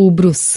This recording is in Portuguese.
o Bruce.